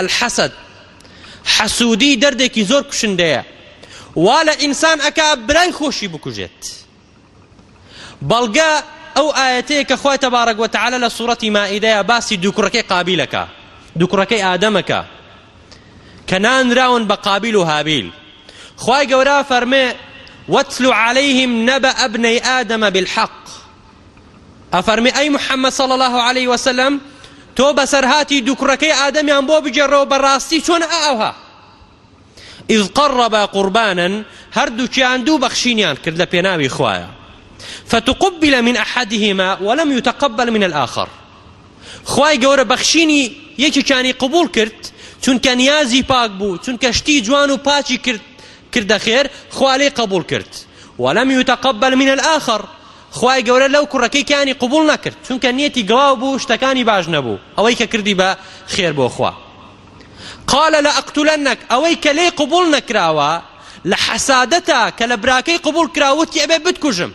الحەسەد حەسوودی دەردێکی زۆر کوشندەیە وا لە ئینسان ئەک برای خۆشی بکوژێت بەڵگە ئەو ئاەتەیە کە خخوای تەبارەگوتەعاە لە سوورەتی مائیدەیە باسی دووکڕەکەی قابلەکە دووکڕەکەی ئادەمەکە کە نانراون بە قابل و هابیل خی گەورە فەرمێ وتل عليهم نبأ ابني آدم بالحق أفرمي أي محمد صلى الله عليه وسلم تۆ بەسەرهاتی دووکڕەکەی ئادەمیان بۆ بجێڕەوە بەڕاستی چۆن ئاها ئیذ قەڕەبا قوربانن هەردووکیان دوو بەخشینیان کرد لە پێناوی خوایە فتقبل من أحدهما ولم يتقبل من الآخر خوای گەورە بەخشینی یەکیکانی قبول کرد چونکە نیازی پاک بوو چونکە شتی جوان و پاچی کرد کردە خێر خوالی قبول کرد ولم يتقبل من الآخر خی گەورە لەو کوڕەکەیکیانی قوبول نەکرد چونکە نیەتی گڵاو بوو شتەکانی باش نەبوو ئەوەی کە کردی بە خێر بۆ خوا قالە لە ئەقتولەنەک ئەوەی کە لێی قوبول نەکراوە لە حەسادەتە کە لە براکەی قوبول کراوەتی ئەبێ بتکوژم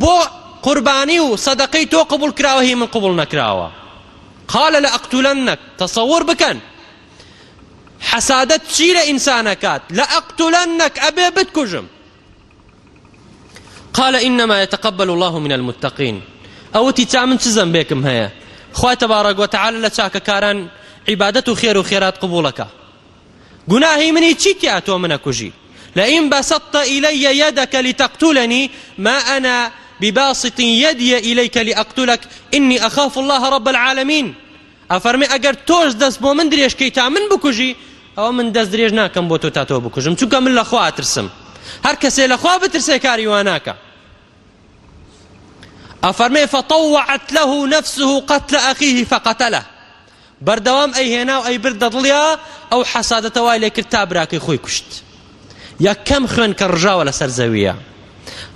بۆ قوربانی و سەدەقەی تۆ قبول کراوە هی من قبول نەکراوە قالە لە ئەقتولەنەک تەسەور بکەن حەسادەت چی لە ئینسانەکات لە ئەقتولەنەک ئەبێ بتکوژم قال إنما يتقبل الله من المتقين ئەوەتی چا من چ زەم بێکم هەیە خی تەبارەگوۆتەعاال لە چاکەکاران عیبادەت و خێر و خێرات قبولەکە گوناهی منی چیتیا تۆ منە کوژی لئن بسطت إلي يدك لتقتلني ما أنا بباسط يدي إليك لأقتلك إني أخاف الله رب العالمين أفرمي أجر توش دس بو من دريش كي تامن بكوجي أو من دس دريج ناكم بو تاتو بكوجم شو من لخوا أترسم هر كسي لخوا بترسي كاري واناكا ئەفەرمێ فطوعت له نفسه قتل أخيه فقتله بەردەوام ئەی هێنا و ئەی بردە دڵیا ئەو حەسادەتە وای لێکرد تا براکەی خۆی کوشت یەکەم خوێن کە ڕژاوە لەسەر زەویە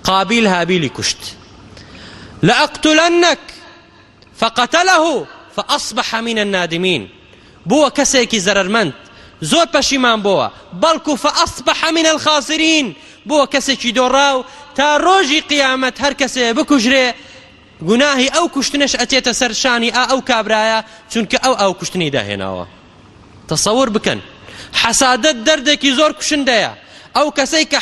قابیل هابیلی کوشت لە ئەقتولەنەک فقتله فأصبح من النادمين بووە کەسێکی زەرمەند زۆر پەشیمان بووە بەڵکو فأصبح من الخاسرين بووە کەسێکی دۆڕاو تا ڕۆژی قیامەت هەر کەسێ بکوژرێ گوناهی ئەو کوشتنش ئەتێتە سەر شانی ئا ئەو کابرایە چونکە ئەو ئەو کوشتنی داهێناوە تەسەور بکەن حەسادت دەردێکی زۆر کوشندەیە ئەو کەسەی کە